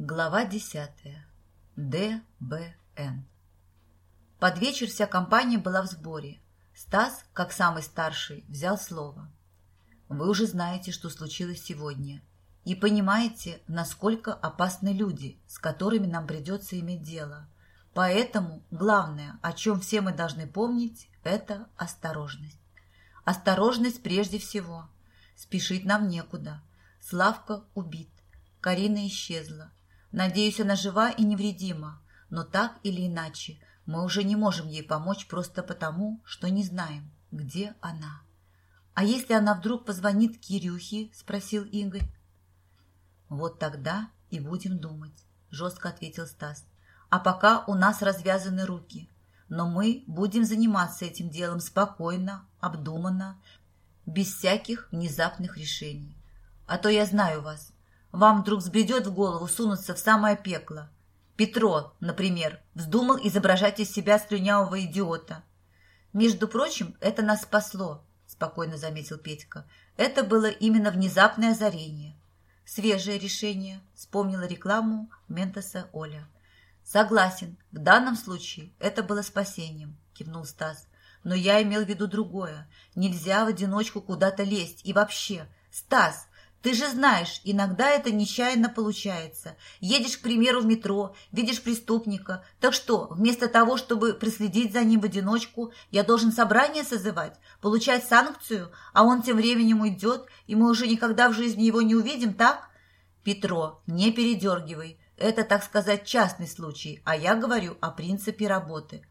Глава десятая. ДБН. Под вечер вся компания была в сборе. Стас, как самый старший, взял слово. Вы уже знаете, что случилось сегодня, и понимаете, насколько опасны люди, с которыми нам придется иметь дело. Поэтому главное, о чем все мы должны помнить, это осторожность. Осторожность прежде всего. Спешить нам некуда. Славка убит. Карина исчезла. Надеюсь, она жива и невредима, но так или иначе мы уже не можем ей помочь просто потому, что не знаем, где она. «А если она вдруг позвонит Кирюхе?» – спросил Игорь. «Вот тогда и будем думать», – жестко ответил Стас. «А пока у нас развязаны руки. Но мы будем заниматься этим делом спокойно, обдуманно, без всяких внезапных решений. А то я знаю вас. Вам вдруг взбредет в голову сунуться в самое пекло. Петро, например, вздумал изображать из себя слюнявого идиота. Между прочим, это нас спасло спокойно заметил Петька. Это было именно внезапное озарение. Свежее решение, вспомнила рекламу Ментоса Оля. Согласен, в данном случае это было спасением, кивнул Стас. Но я имел в виду другое. Нельзя в одиночку куда-то лезть. И вообще, Стас, ты же знаешь, иногда это нечаянно получается. Едешь, к примеру, в метро, видишь преступника. Так что, вместо того, чтобы преследить за ним в одиночку, я должен собрание созывать, получать санкцию, а он тем временем уйдет, и мы уже никогда в жизни его не увидим, так? Петро, не передергивай. Это, так сказать, частный случай, а я говорю о принципе работы.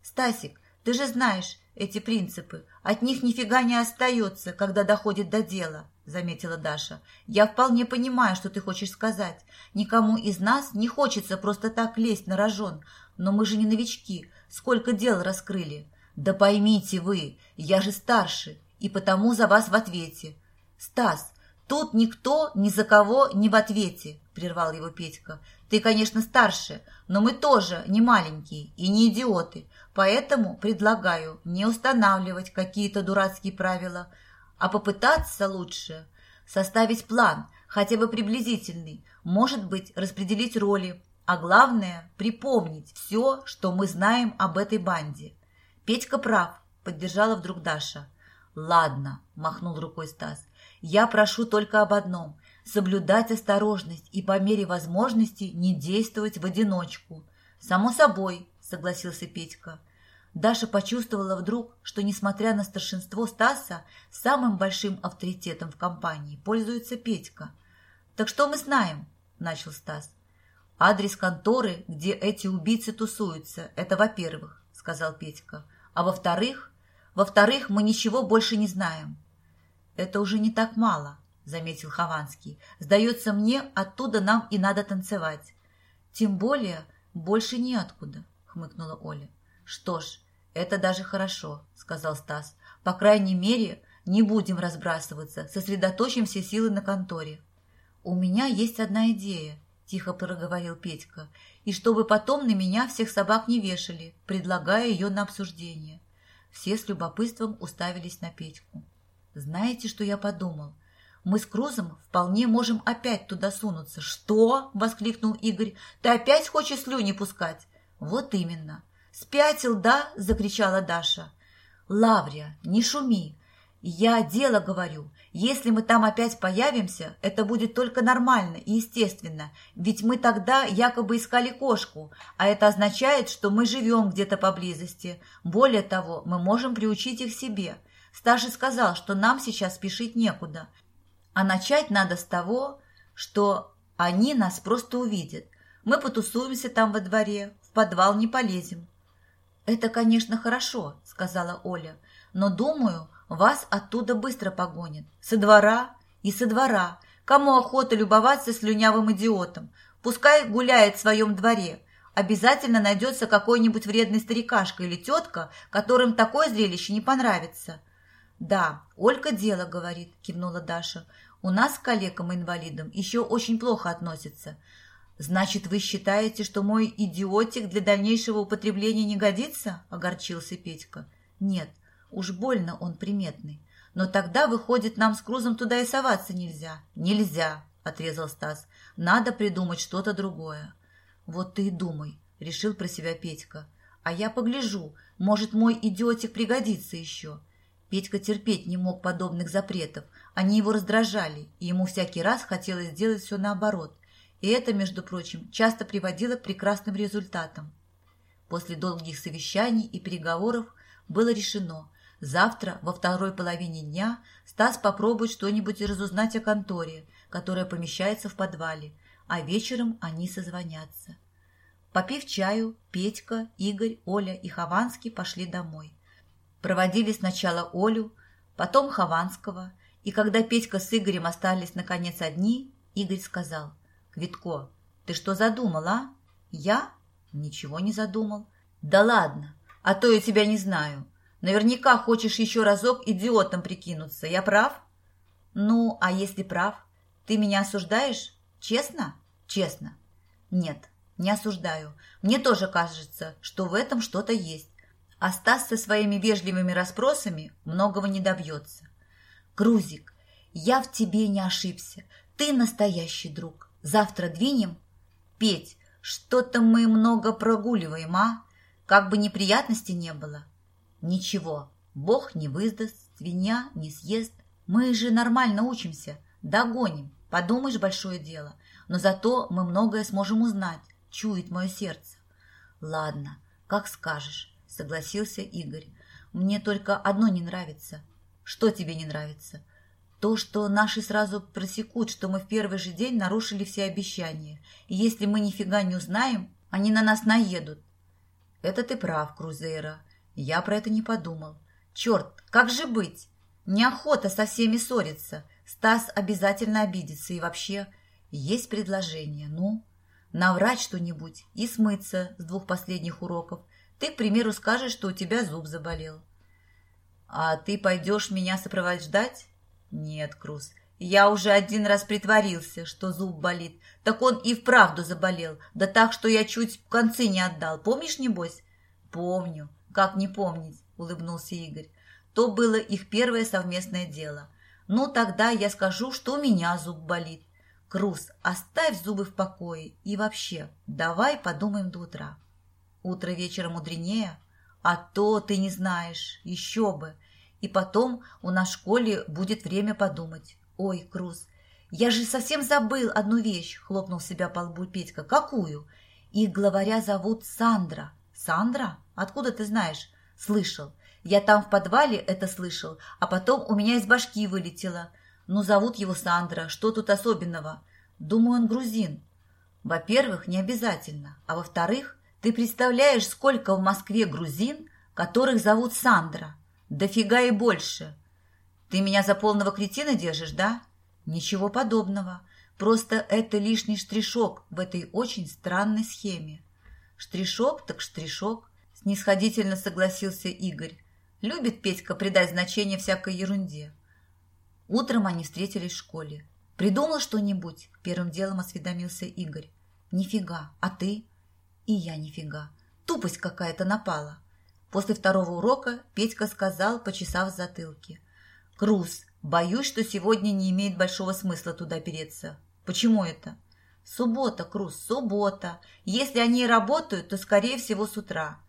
Стасик, ты же знаешь эти принципы. От них нифига не остается, когда доходит до дела. — заметила Даша. «Я вполне понимаю, что ты хочешь сказать. Никому из нас не хочется просто так лезть на рожон. Но мы же не новички. Сколько дел раскрыли?» «Да поймите вы, я же старше, и потому за вас в ответе». «Стас, тут никто ни за кого не в ответе», — прервал его Петька. «Ты, конечно, старше, но мы тоже не маленькие и не идиоты, поэтому предлагаю не устанавливать какие-то дурацкие правила» а попытаться лучше составить план, хотя бы приблизительный, может быть, распределить роли, а главное – припомнить все, что мы знаем об этой банде. Петька прав, поддержала вдруг Даша. «Ладно», – махнул рукой Стас, – «я прошу только об одном – соблюдать осторожность и по мере возможности не действовать в одиночку». «Само собой», – согласился Петька. Даша почувствовала вдруг, что, несмотря на старшинство Стаса, самым большим авторитетом в компании пользуется Петька. «Так что мы знаем?» – начал Стас. «Адрес конторы, где эти убийцы тусуются, это во-первых», – сказал Петька. «А во-вторых? Во-вторых, мы ничего больше не знаем». «Это уже не так мало», – заметил Хованский. «Сдается мне, оттуда нам и надо танцевать». «Тем более, больше неоткуда», – хмыкнула Оля. «Что ж, «Это даже хорошо», — сказал Стас. «По крайней мере, не будем разбрасываться, сосредоточим все силы на конторе». «У меня есть одна идея», — тихо проговорил Петька, «и чтобы потом на меня всех собак не вешали, предлагая ее на обсуждение». Все с любопытством уставились на Петьку. «Знаете, что я подумал? Мы с Крузом вполне можем опять туда сунуться». «Что?» — воскликнул Игорь. «Ты опять хочешь слюни пускать?» «Вот именно. «Спятил, да?» – закричала Даша. «Лаврия, не шуми. Я дело говорю. Если мы там опять появимся, это будет только нормально и естественно, ведь мы тогда якобы искали кошку, а это означает, что мы живем где-то поблизости. Более того, мы можем приучить их себе. Старший сказал, что нам сейчас спешить некуда. А начать надо с того, что они нас просто увидят. Мы потусуемся там во дворе, в подвал не полезем. «Это, конечно, хорошо», — сказала Оля, «но, думаю, вас оттуда быстро погонят. Со двора и со двора. Кому охота любоваться слюнявым идиотом? Пускай гуляет в своем дворе. Обязательно найдется какой-нибудь вредный старикашка или тетка, которым такое зрелище не понравится». «Да, Олька дело, — говорит, — кивнула Даша. У нас к коллегам-инвалидам еще очень плохо относятся. «Значит, вы считаете, что мой идиотик для дальнейшего употребления не годится?» – огорчился Петька. «Нет, уж больно он приметный. Но тогда, выходит, нам с Крузом туда и соваться нельзя». «Нельзя», отрезал Стас. «Надо придумать что-то другое». «Вот ты и думай», – решил про себя Петька. «А я погляжу, может, мой идиотик пригодится еще». Петька терпеть не мог подобных запретов, они его раздражали, и ему всякий раз хотелось сделать все наоборот. И это, между прочим, часто приводило к прекрасным результатам. После долгих совещаний и переговоров было решено, завтра во второй половине дня Стас попробует что-нибудь разузнать о конторе, которая помещается в подвале, а вечером они созвонятся. Попив чаю, Петька, Игорь, Оля и Хованский пошли домой. Проводили сначала Олю, потом Хованского, и когда Петька с Игорем остались наконец одни, Игорь сказал, «Квитко, ты что задумал, а?» «Я? Ничего не задумал». «Да ладно, а то я тебя не знаю. Наверняка хочешь еще разок идиотом прикинуться. Я прав?» «Ну, а если прав? Ты меня осуждаешь? Честно?» «Честно». «Нет, не осуждаю. Мне тоже кажется, что в этом что-то есть. А Стас со своими вежливыми расспросами многого не добьется. Грузик, я в тебе не ошибся. Ты настоящий друг. Завтра двинем? Петь, что-то мы много прогуливаем, а? Как бы неприятностей не было. Ничего, Бог не выдаст, свинья не съест. Мы же нормально учимся, догоним. Подумаешь, большое дело. Но зато мы многое сможем узнать чует мое сердце. Ладно, как скажешь, согласился Игорь. Мне только одно не нравится. Что тебе не нравится? То, что наши сразу просекут, что мы в первый же день нарушили все обещания. И если мы нифига не узнаем, они на нас наедут. Это ты прав, Крузейра. Я про это не подумал. Черт, как же быть? Неохота со всеми ссориться. Стас обязательно обидится. И вообще, есть предложение. Ну, наврать что-нибудь и смыться с двух последних уроков. Ты, к примеру, скажешь, что у тебя зуб заболел. А ты пойдешь меня сопровождать? Нет, Круз, я уже один раз притворился, что зуб болит. Так он и вправду заболел, да так, что я чуть в концы не отдал. Помнишь, небось? Помню. Как не помнить, улыбнулся Игорь. То было их первое совместное дело. Ну, тогда я скажу, что у меня зуб болит. Круз, оставь зубы в покое и вообще, давай подумаем до утра. Утро вечера мудренее, а то ты не знаешь, еще бы. И потом у нас в школе будет время подумать. Ой, Круз, я же совсем забыл одну вещь, хлопнул себя по лбу Петька. Какую? Их главаря зовут Сандра. Сандра? Откуда ты знаешь? Слышал. Я там в подвале это слышал, а потом у меня из башки вылетело – ну, зовут его Сандра, что тут особенного? Думаю, он грузин. Во-первых, не обязательно. А во-вторых, ты представляешь, сколько в Москве грузин, которых зовут Сандра? Дофига и больше. Ты меня за полного кретина держишь, да? Ничего подобного. Просто это лишний штришок в этой очень странной схеме. Штришок так штришок, снисходительно согласился Игорь. Любит Петька придать значение всякой ерунде. Утром они встретились в школе. «Придумал что-нибудь?» – первым делом осведомился Игорь. «Нифига. А ты?» «И я нифига. Тупость какая-то напала». После второго урока Петька сказал, почесав затылки. «Круз, боюсь, что сегодня не имеет большого смысла туда переться. Почему это?» «Суббота, Круз, суббота. Если они работают, то, скорее всего, с утра».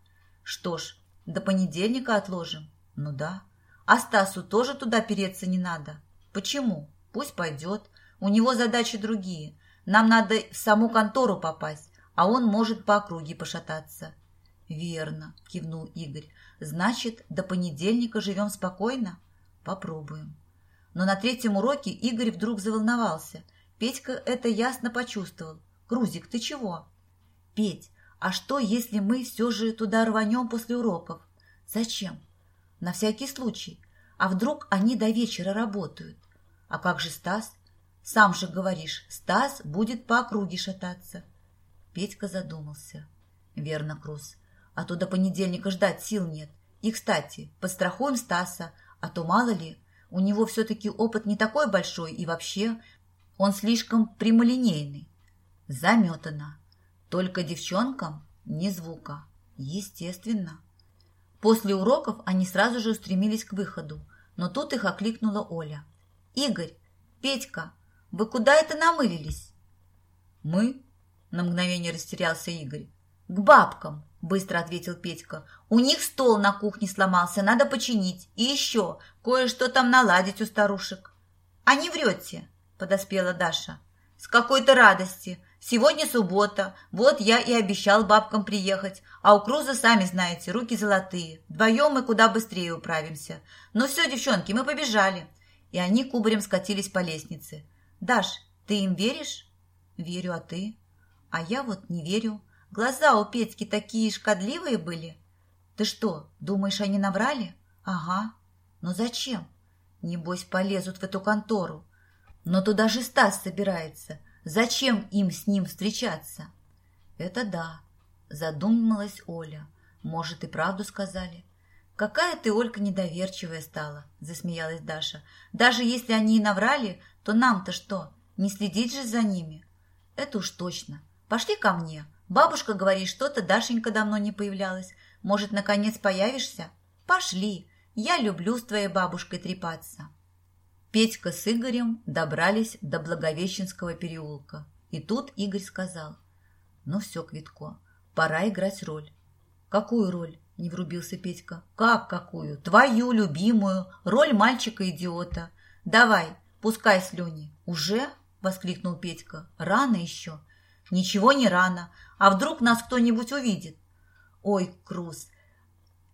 «Что ж, до понедельника отложим?» «Ну да». «А Стасу тоже туда переться не надо?» Почему? Пусть пойдет. У него задачи другие. Нам надо в саму контору попасть, а он может по округе пошататься. Верно, кивнул Игорь. Значит, до понедельника живем спокойно? Попробуем. Но на третьем уроке Игорь вдруг заволновался. Петька это ясно почувствовал. «Грузик, ты чего?» «Петь, а что, если мы все же туда рванем после уроков?» «Зачем?» «На всякий случай. А вдруг они до вечера работают?» А как же Стас? Сам же говоришь, Стас будет по округе шататься. Петька задумался. Верно, Круз. А то до понедельника ждать сил нет. И, кстати, подстрахуем Стаса, а то мало ли, у него все-таки опыт не такой большой, и вообще он слишком прямолинейный. Заметано. Только девчонкам ни звука. Естественно. После уроков они сразу же устремились к выходу, но тут их окликнула Оля. «Игорь, Петька, Вы куда это намылились?» «Мы?» – на мгновение растерялся Игорь. «К бабкам», – быстро ответил Петька. «У них стол на кухне сломался, надо починить. И еще кое-что там наладить у старушек». «А не врете?» – подоспела Даша. «С какой-то радости. Сегодня суббота, вот я и обещал бабкам приехать, а у Круза, сами знаете, руки золотые. Вдвоем мы куда быстрее управимся. Ну все, девчонки, мы побежали». И они кубарем скатились по лестнице. «Даш, ты им веришь?» «Верю, а ты?» «А я вот не верю. Глаза у Петьки такие шкодливые были». «Ты что, думаешь, они наврали?» «Ага. Но зачем?» «Небось, полезут в эту контору. Но туда же Стас собирается. Зачем им с ним встречаться? Это да, задумалась Оля. Может, и правду сказали. Какая ты, Олька, недоверчивая стала, засмеялась Даша. Даже если они и наврали, то нам-то что, не следить же за ними? Это уж точно. Пошли ко мне. Бабушка говорит, что-то Дашенька давно не появлялась. Может, наконец появишься? Пошли. Я люблю с твоей бабушкой трепаться. Петька с Игорем добрались до Благовещенского переулка. И тут Игорь сказал, ну все, Квитко, пора играть роль. Какую роль? Не врубился Петька. Как какую? Твою любимую, роль мальчика-идиота. Давай, пускай слюни. Уже? Воскликнул Петька. Рано еще. Ничего не рано. А вдруг нас кто-нибудь увидит? Ой, Круз,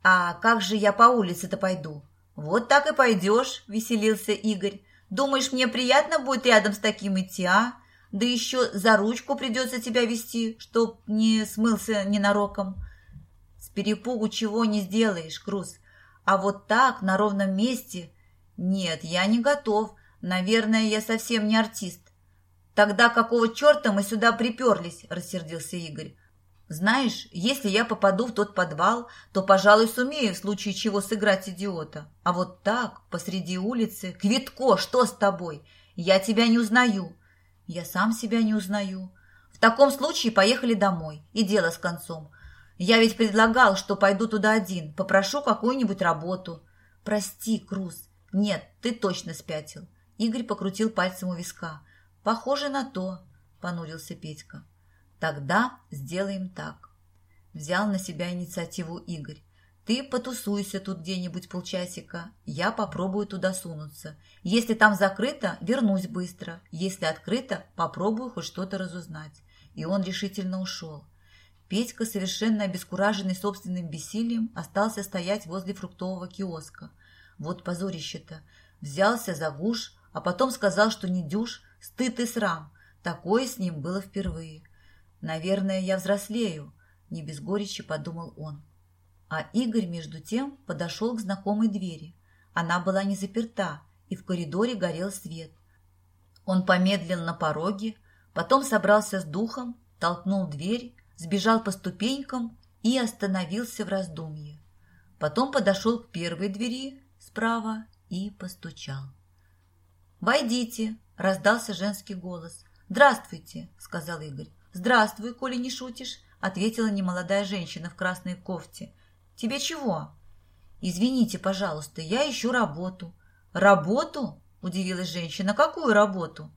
а как же я по улице-то пойду? «Вот так и пойдешь», – веселился Игорь. «Думаешь, мне приятно будет рядом с таким идти, а? Да еще за ручку придется тебя вести, чтоб не смылся ненароком. С перепугу чего не сделаешь, Круз. А вот так, на ровном месте... Нет, я не готов. Наверное, я совсем не артист. Тогда какого черта мы сюда приперлись?» – рассердился Игорь. Знаешь, если я попаду в тот подвал, то, пожалуй, сумею в случае чего сыграть идиота. А вот так, посреди улицы... Квитко, что с тобой? Я тебя не узнаю. Я сам себя не узнаю. В таком случае поехали домой. И дело с концом. Я ведь предлагал, что пойду туда один. Попрошу какую-нибудь работу. Прости, Круз. Нет, ты точно спятил. Игорь покрутил пальцем у виска. Похоже на то, понурился Петька. Тогда сделаем так. Взял на себя инициативу Игорь. Ты потусуйся тут где-нибудь полчасика, я попробую туда сунуться. Если там закрыто, вернусь быстро. Если открыто, попробую хоть что-то разузнать. И он решительно ушел. Петька, совершенно обескураженный собственным бессилием, остался стоять возле фруктового киоска. Вот позорище-то. Взялся за гуш, а потом сказал, что не дюш, стыд и срам. Такое с ним было впервые. «Наверное, я взрослею», – не без горечи подумал он. А Игорь, между тем, подошел к знакомой двери. Она была не заперта, и в коридоре горел свет. Он помедлил на пороге, потом собрался с духом, толкнул дверь, сбежал по ступенькам и остановился в раздумье. Потом подошел к первой двери справа и постучал. «Войдите!» – раздался женский голос. «Здравствуйте!» – сказал Игорь. «Здравствуй, коли не шутишь», — ответила немолодая женщина в красной кофте. «Тебе чего?» «Извините, пожалуйста, я ищу работу». «Работу?» – удивилась женщина. «Какую работу?»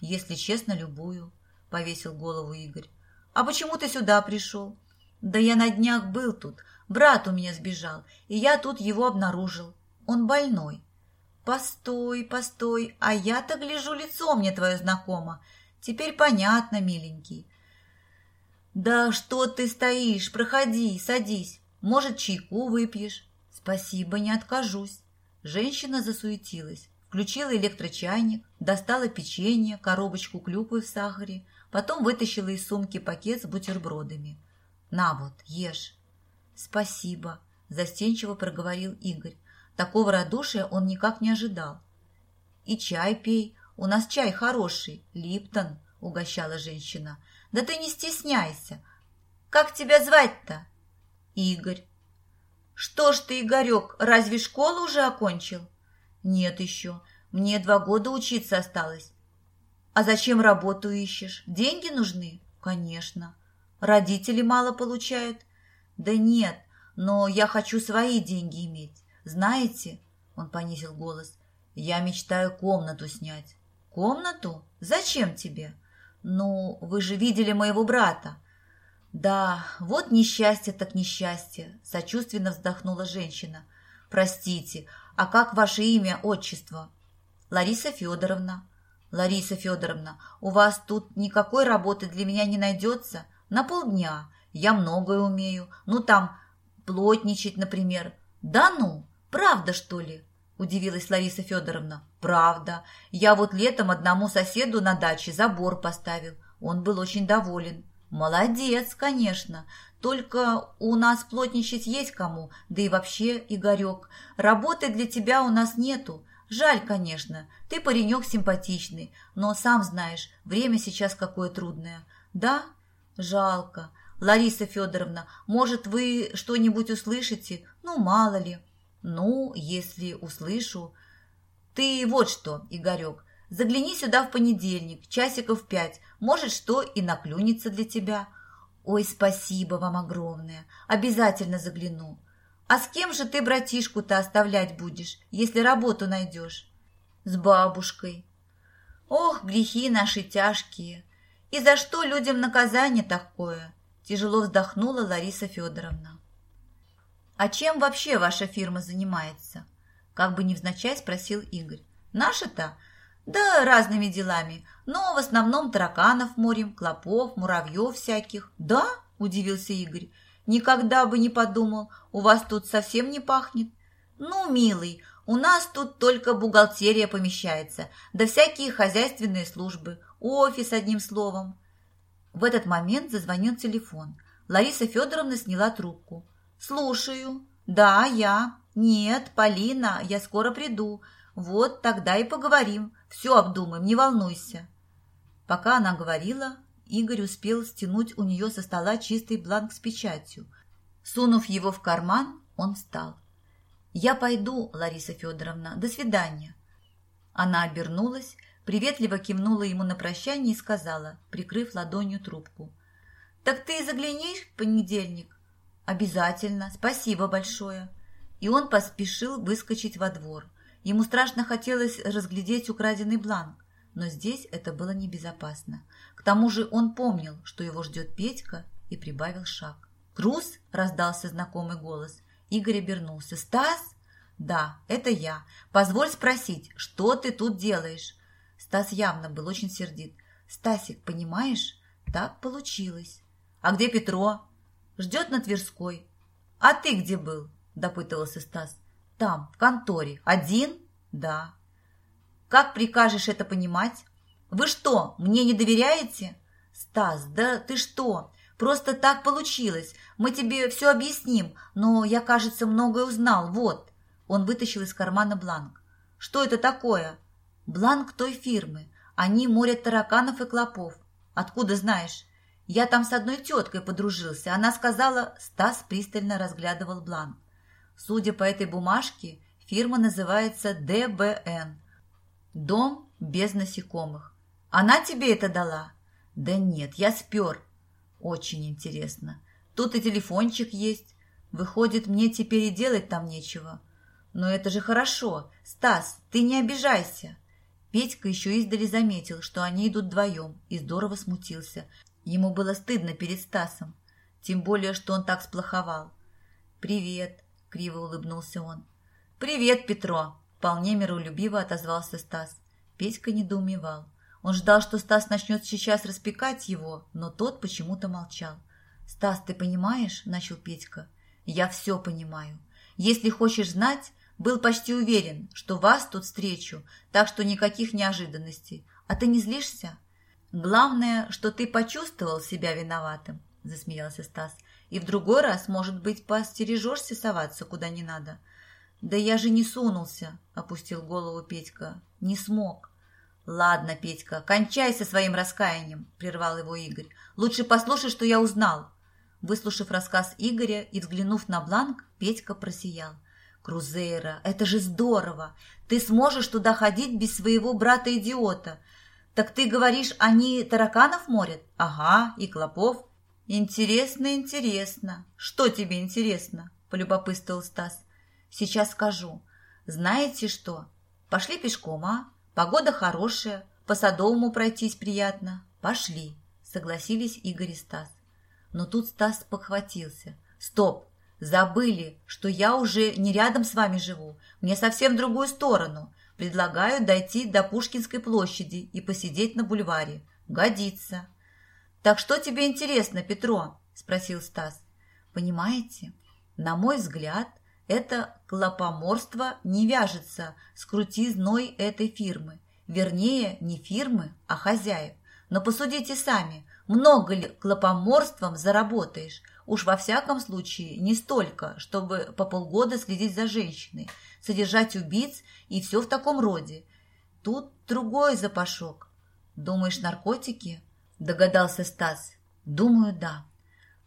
«Если честно, любую», – повесил голову Игорь. «А почему ты сюда пришел?» «Да я на днях был тут. Брат у меня сбежал, и я тут его обнаружил. Он больной». «Постой, постой, а я-то гляжу, лицо мне твое знакомо. Теперь понятно, миленький. «Да что ты стоишь? Проходи, садись. Может, чайку выпьешь?» «Спасибо, не откажусь». Женщина засуетилась, включила электрочайник, достала печенье, коробочку клюквы в сахаре, потом вытащила из сумки пакет с бутербродами. «На вот, ешь». «Спасибо», – застенчиво проговорил Игорь. Такого радушия он никак не ожидал. «И чай пей. У нас чай хороший, Липтон», – угощала женщина. Да ты не стесняйся. Как тебя звать-то? Игорь. Что ж ты, Игорек, разве школу уже окончил? Нет еще. Мне два года учиться осталось. А зачем работу ищешь? Деньги нужны? Конечно. Родители мало получают? Да нет, но я хочу свои деньги иметь. Знаете, он понизил голос, я мечтаю комнату снять. Комнату? Зачем тебе? Ну, вы же видели моего брата. Да, вот несчастье так несчастье, сочувственно вздохнула женщина. Простите, а как ваше имя, отчество? Лариса Федоровна. Лариса Федоровна, у вас тут никакой работы для меня не найдется? На полдня. Я многое умею. Ну, там, плотничать, например. Да ну, правда, что ли? Удивилась Лариса Федоровна. Правда. Я вот летом одному соседу на даче забор поставил. Он был очень доволен. Молодец, конечно. Только у нас плотничать есть кому. Да и вообще, Игорек, работы для тебя у нас нету. Жаль, конечно, ты паренек симпатичный, но сам знаешь, время сейчас какое трудное. Да? Жалко. Лариса Федоровна, может, вы что-нибудь услышите? Ну, мало ли. Ну, если услышу. Ты вот что, Игорек, загляни сюда в понедельник, часиков пять. Может, что и наклюнется для тебя. Ой, спасибо вам огромное. Обязательно загляну. А с кем же ты братишку-то оставлять будешь, если работу найдешь? С бабушкой. Ох, грехи наши тяжкие. И за что людям наказание такое? Тяжело вздохнула Лариса Федоровна. «А чем вообще ваша фирма занимается?» Как бы невзначай спросил Игорь. «Наша-то? Да разными делами, но в основном тараканов морем, клопов, муравьев всяких». «Да?» – удивился Игорь. «Никогда бы не подумал, у вас тут совсем не пахнет». «Ну, милый, у нас тут только бухгалтерия помещается, да всякие хозяйственные службы, офис одним словом». В этот момент зазвонил телефон. Лариса Федоровна сняла трубку. «Слушаю. Да, я. Нет, Полина, я скоро приду. Вот тогда и поговорим. Все обдумаем, не волнуйся». Пока она говорила, Игорь успел стянуть у нее со стола чистый бланк с печатью. Сунув его в карман, он встал. «Я пойду, Лариса Федоровна. До свидания». Она обернулась, приветливо кивнула ему на прощание и сказала, прикрыв ладонью трубку. «Так ты заглянешь в понедельник?» «Обязательно. Спасибо большое». И он поспешил выскочить во двор. Ему страшно хотелось разглядеть украденный бланк, но здесь это было небезопасно. К тому же он помнил, что его ждет Петька, и прибавил шаг. «Крус?» – раздался знакомый голос. Игорь обернулся. «Стас?» «Да, это я. Позволь спросить, что ты тут делаешь?» Стас явно был очень сердит. «Стасик, понимаешь, так получилось». «А где Петро?» «Ждет на Тверской». «А ты где был?» – допытывался Стас. «Там, в конторе. Один?» «Да». «Как прикажешь это понимать?» «Вы что, мне не доверяете?» «Стас, да ты что? Просто так получилось. Мы тебе все объясним, но я, кажется, многое узнал. Вот». Он вытащил из кармана бланк. «Что это такое?» Бланк той фирмы. Они морят тараканов и клопов. Откуда знаешь? Я там с одной теткой подружился. Она сказала, Стас пристально разглядывал бланк. Судя по этой бумажке, фирма называется ДБН. Дом без насекомых. Она тебе это дала? Да нет, я спер. Очень интересно. Тут и телефончик есть. Выходит, мне теперь и делать там нечего. Но это же хорошо. Стас, ты не обижайся. Петька еще издали заметил, что они идут вдвоем, и здорово смутился. Ему было стыдно перед Стасом, тем более, что он так сплоховал. «Привет!» – криво улыбнулся он. «Привет, Петро!» – вполне миролюбиво отозвался Стас. Петька недоумевал. Он ждал, что Стас начнет сейчас распекать его, но тот почему-то молчал. «Стас, ты понимаешь?» – начал Петька. «Я все понимаю. Если хочешь знать, был почти уверен, что вас тут встречу, так что никаких неожиданностей. А ты не злишься? Главное, что ты почувствовал себя виноватым, засмеялся Стас. И в другой раз, может быть, постережешься соваться куда не надо. Да я же не сунулся, опустил голову Петька. Не смог. Ладно, Петька, кончай со своим раскаянием, прервал его Игорь. Лучше послушай, что я узнал. Выслушав рассказ Игоря и взглянув на бланк, Петька просиял. Крузейра, это же здорово! Ты сможешь туда ходить без своего брата-идиота. Так ты говоришь, они тараканов морят? Ага, и клопов. Интересно, интересно. Что тебе интересно? Полюбопытствовал Стас. Сейчас скажу. Знаете что? Пошли пешком, а? Погода хорошая. по Садовому пройтись приятно. Пошли, согласились Игорь и Стас. Но тут Стас похватился. Стоп, забыли, что я уже не рядом с вами живу, мне совсем в другую сторону. Предлагаю дойти до Пушкинской площади и посидеть на бульваре. Годится. Так что тебе интересно, Петро? Спросил Стас. Понимаете, на мой взгляд, это клопоморство не вяжется с крутизной этой фирмы. Вернее, не фирмы, а хозяев. Но посудите сами, много ли клопоморством заработаешь? Уж во всяком случае не столько, чтобы по полгода следить за женщиной, содержать убийц и все в таком роде. Тут другой запашок. Думаешь, наркотики? Догадался Стас. Думаю, да.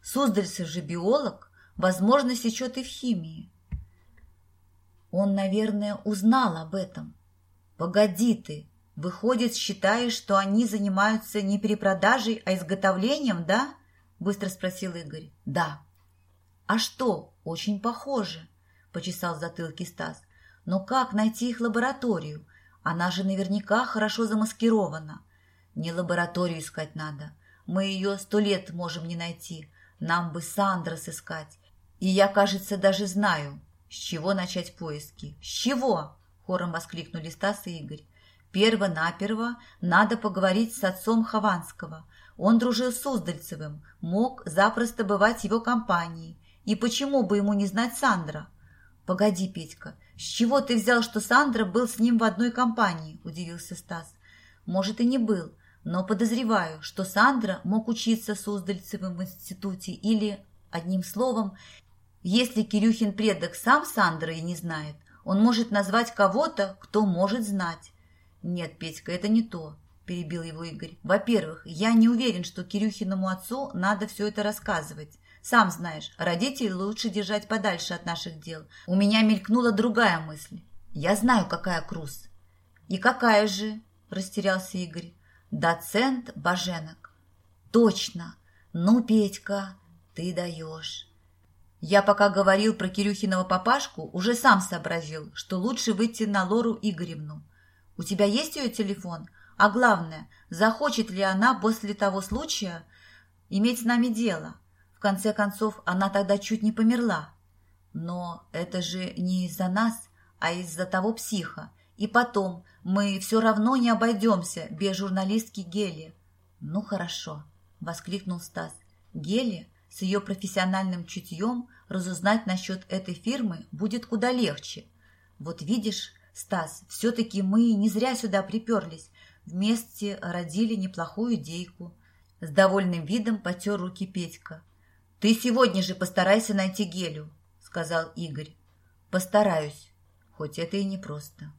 Суздальцев же биолог, возможно, сечет и в химии. Он, наверное, узнал об этом. Погоди ты, выходит, считаешь, что они занимаются не перепродажей, а изготовлением, да? Быстро спросил Игорь. Да. А что? Очень похоже, почесал затылки Стас. Но как найти их лабораторию? Она же наверняка хорошо замаскирована. Не лабораторию искать надо. Мы ее сто лет можем не найти. Нам бы Сандра сыскать. И я, кажется, даже знаю, с чего начать поиски. С чего? Хором воскликнули Стас и Игорь. Перво-наперво надо поговорить с отцом Хованского. Он дружил с Суздальцевым, мог запросто бывать его компании. И почему бы ему не знать Сандра? Погоди, Петька, с чего ты взял, что Сандра был с ним в одной компании? Удивился Стас. Может, и не был, но подозреваю, что Сандра мог учиться в Суздальцевом институте или, одним словом, если Кирюхин предок сам Сандра и не знает, он может назвать кого-то, кто может знать. Нет, Петька, это не то, перебил его Игорь. Во-первых, я не уверен, что Кирюхиному отцу надо все это рассказывать. Сам знаешь, родителей лучше держать подальше от наших дел. У меня мелькнула другая мысль. Я знаю, какая Круз. И какая же? Растерялся Игорь. Доцент Баженок. Точно. Ну, Петька, ты даешь. Я пока говорил про Кирюхиного папашку, уже сам сообразил, что лучше выйти на Лору Игоревну. У тебя есть ее телефон? А главное, захочет ли она после того случая иметь с нами дело? В конце концов, она тогда чуть не померла. Но это же не из-за нас, а из-за того психа. И потом, мы все равно не обойдемся без журналистки Гели. Ну хорошо, воскликнул Стас. Гели с ее профессиональным чутьем разузнать насчет этой фирмы будет куда легче. Вот видишь, Стас, все-таки мы не зря сюда приперлись. Вместе родили неплохую идейку. С довольным видом потер руки Петька. «Ты сегодня же постарайся найти Гелю», — сказал Игорь. «Постараюсь, хоть это и непросто».